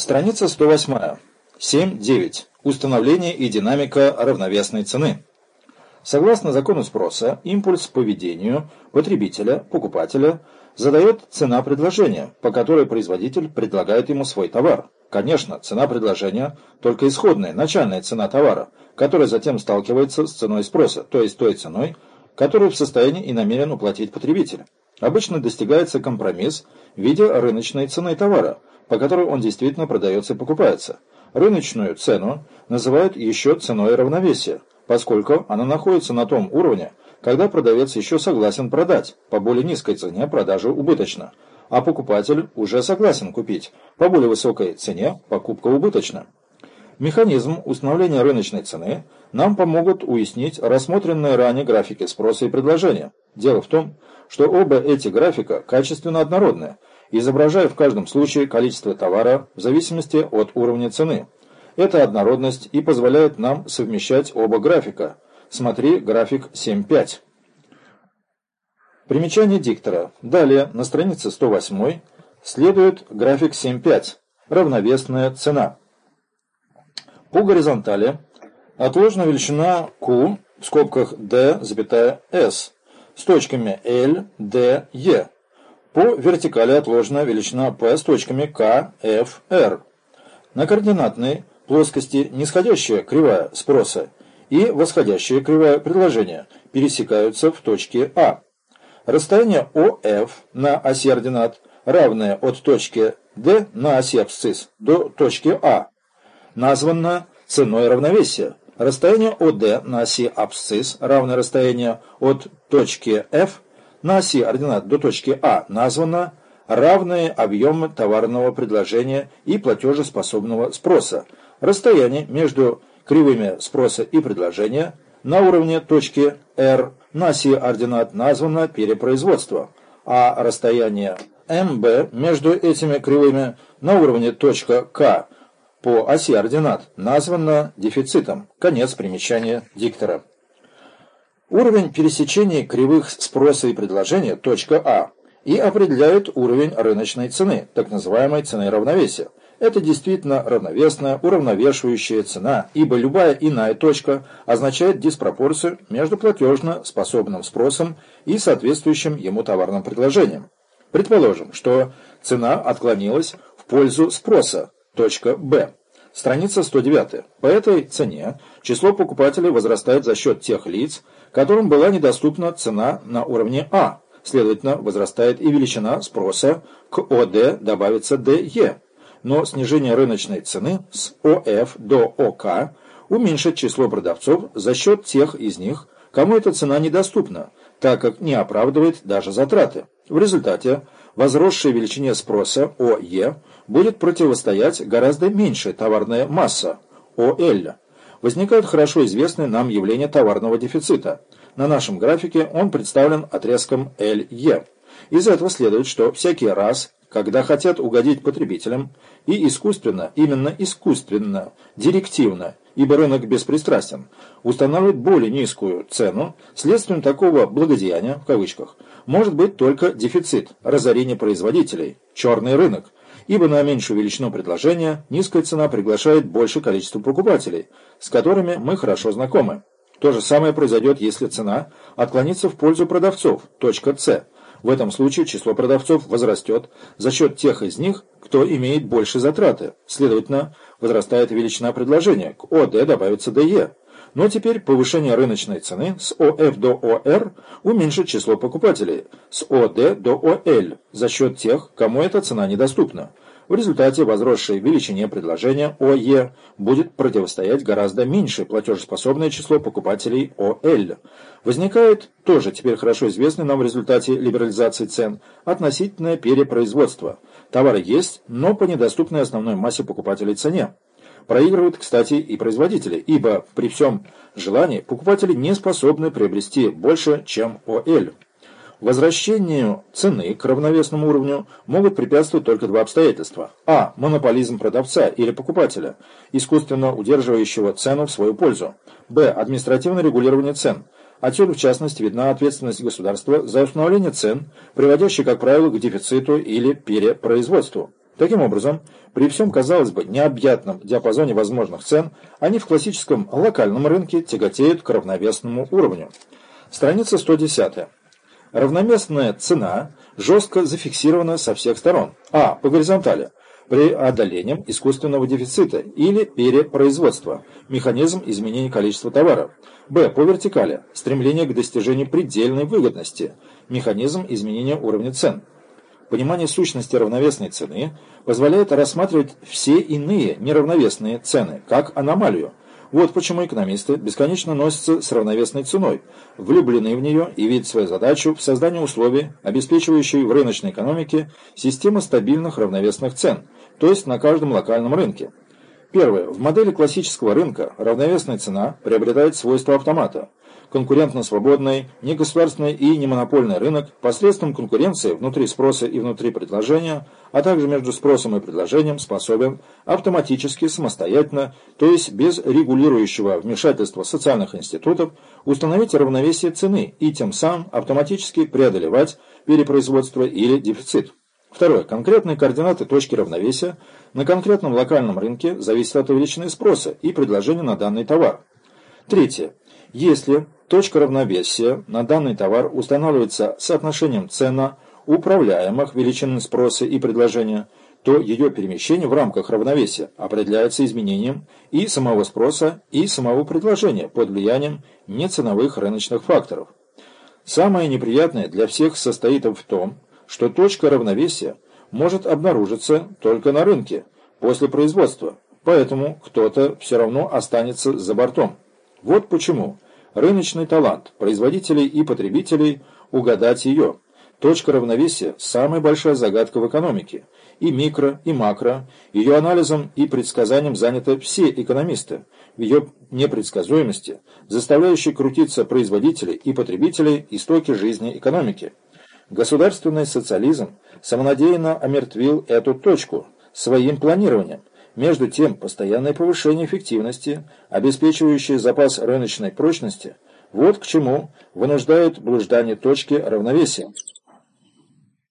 Страница 108. 7.9. Установление и динамика равновесной цены. Согласно закону спроса, импульс поведению потребителя, покупателя, задает цена предложения, по которой производитель предлагает ему свой товар. Конечно, цена предложения – только исходная, начальная цена товара, которая затем сталкивается с ценой спроса, то есть той ценой, которую в состоянии и намерен уплатить потребитель. Обычно достигается компромисс в виде рыночной цены товара, по которой он действительно продается и покупается. Рыночную цену называют еще ценой равновесия, поскольку она находится на том уровне, когда продавец еще согласен продать по более низкой цене продажа убыточна, а покупатель уже согласен купить по более высокой цене покупка убыточна. Механизм установления рыночной цены нам помогут уяснить рассмотренные ранее графики спроса и предложения. Дело в том, что оба эти графика качественно однородны, изображая в каждом случае количество товара в зависимости от уровня цены. Эта однородность и позволяет нам совмещать оба графика. Смотри график 7.5. Примечание диктора. Далее, на странице 108 следует график 7.5. Равновесная цена. По горизонтали отложена величина Q в скобках D, S с точками L, D, E по вертикали отложена величина p с точками k, f, r. На координатной плоскости нисходящая кривая спроса и восходящая кривая предложения пересекаются в точке А. Расстояние OF на оси ординат, равное от точки D на оси абсцисс до точки А, названо ценой равновесия. Расстояние OD на оси абсцисс, равное расстоянию от точки F на оси ординат до точки А названо равные объемы товарного предложения и платежеспособного спроса. Расстояние между кривыми спроса и предложения на уровне точки R на оси ординат названо перепроизводство, а расстояние МБ между этими кривыми на уровне точка К по оси ординат названо дефицитом. Конец примечания диктора. Уровень пересечения кривых спроса и предложения, точка А, и определяет уровень рыночной цены, так называемой цены равновесия. Это действительно равновесная, уравновешивающая цена, ибо любая иная точка означает диспропорцию между платежно способным спросом и соответствующим ему товарным предложением. Предположим, что цена отклонилась в пользу спроса, точка Б. Страница 109. По этой цене число покупателей возрастает за счет тех лиц, которым была недоступна цена на уровне А. Следовательно, возрастает и величина спроса, к ОД добавится ДЕ. Но снижение рыночной цены с ОФ до ОК уменьшит число продавцов за счет тех из них, кому эта цена недоступна, так как не оправдывает даже затраты. В результате возросшей величине спроса ОЕ будет противостоять гораздо меньшая товарная масса ОЛ возникает хорошо известное нам явление товарного дефицита. На нашем графике он представлен отрезком LE. Из этого следует, что всякий раз, когда хотят угодить потребителям, и искусственно, именно искусственно, директивно, ибо рынок беспристрастен, устанавливает более низкую цену, следствием такого «благодеяния» в кавычках может быть только дефицит, разорение производителей, черный рынок, ибо на меньшую величину предложения низкая цена приглашает большее количество покупателей, с которыми мы хорошо знакомы. То же самое произойдет, если цена отклонится в пользу продавцов, точка С. В этом случае число продавцов возрастет за счет тех из них, кто имеет больше затраты. Следовательно, возрастает величина предложения, к ОД добавится ДЕ. Но теперь повышение рыночной цены с ОФ до ОР уменьшит число покупателей с ОД до ОЛ за счет тех, кому эта цена недоступна. В результате возросшей величине предложения ОЕ будет противостоять гораздо меньшее платежеспособное число покупателей ОЛ. Возникает тоже теперь хорошо известный нам в результате либерализации цен относительное перепроизводство. Товары есть, но по недоступной основной массе покупателей цене. Проигрывают, кстати, и производители, ибо при всем желании покупатели не способны приобрести больше, чем ОЛ. Возвращению цены к равновесному уровню могут препятствовать только два обстоятельства. А. Монополизм продавца или покупателя, искусственно удерживающего цену в свою пользу. Б. Административное регулирование цен. Отсюда, в частности, видна ответственность государства за установление цен, приводящей, как правило, к дефициту или перепроизводству. Таким образом, при всем, казалось бы, необъятном диапазоне возможных цен, они в классическом локальном рынке тяготеют к равновесному уровню. Страница 110. Равноместная цена жестко зафиксирована со всех сторон. А. По горизонтали преодолением искусственного дефицита или перепроизводства, механизм изменения количества товаров. Б. По вертикали стремление к достижению предельной выгодности, механизм изменения уровня цен. Понимание сущности равновесной цены позволяет рассматривать все иные неравновесные цены как аномалию, вот почему экономисты бесконечно носятся с равновесной ценой, влюблены в нее и видят свою задачу в создании условий, обеспечивающей в рыночной экономике систему стабильных равновесных цен, то есть на каждом локальном рынке. Первое. В модели классического рынка равновесная цена приобретает свойства автомата конкурентно-свободный, негосударственный и немонопольный рынок посредством конкуренции внутри спроса и внутри предложения, а также между спросом и предложением способен автоматически, самостоятельно, то есть без регулирующего вмешательства социальных институтов, установить равновесие цены и тем самым автоматически преодолевать перепроизводство или дефицит. Второе. Конкретные координаты точки равновесия на конкретном локальном рынке зависят от величины спроса и предложения на данный товар. Третье. Если точка равновесия на данный товар устанавливается соотношением цена управляемых величин спроса и предложения, то ее перемещение в рамках равновесия определяется изменением и самого спроса, и самого предложения под влиянием неценовых рыночных факторов. Самое неприятное для всех состоит в том, что точка равновесия может обнаружиться только на рынке после производства, поэтому кто-то все равно останется за бортом. Вот почему рыночный талант производителей и потребителей угадать ее. Точка равновесия – самая большая загадка в экономике. И микро, и макро. Ее анализом и предсказанием заняты все экономисты. В ее непредсказуемости, заставляющей крутиться производителей и потребителей истоки жизни экономики. Государственный социализм самонадеянно омертвил эту точку своим планированием, между тем, постоянное повышение эффективности, обеспечивающее запас рыночной прочности, вот к чему вынуждает блуждание точки равновесия.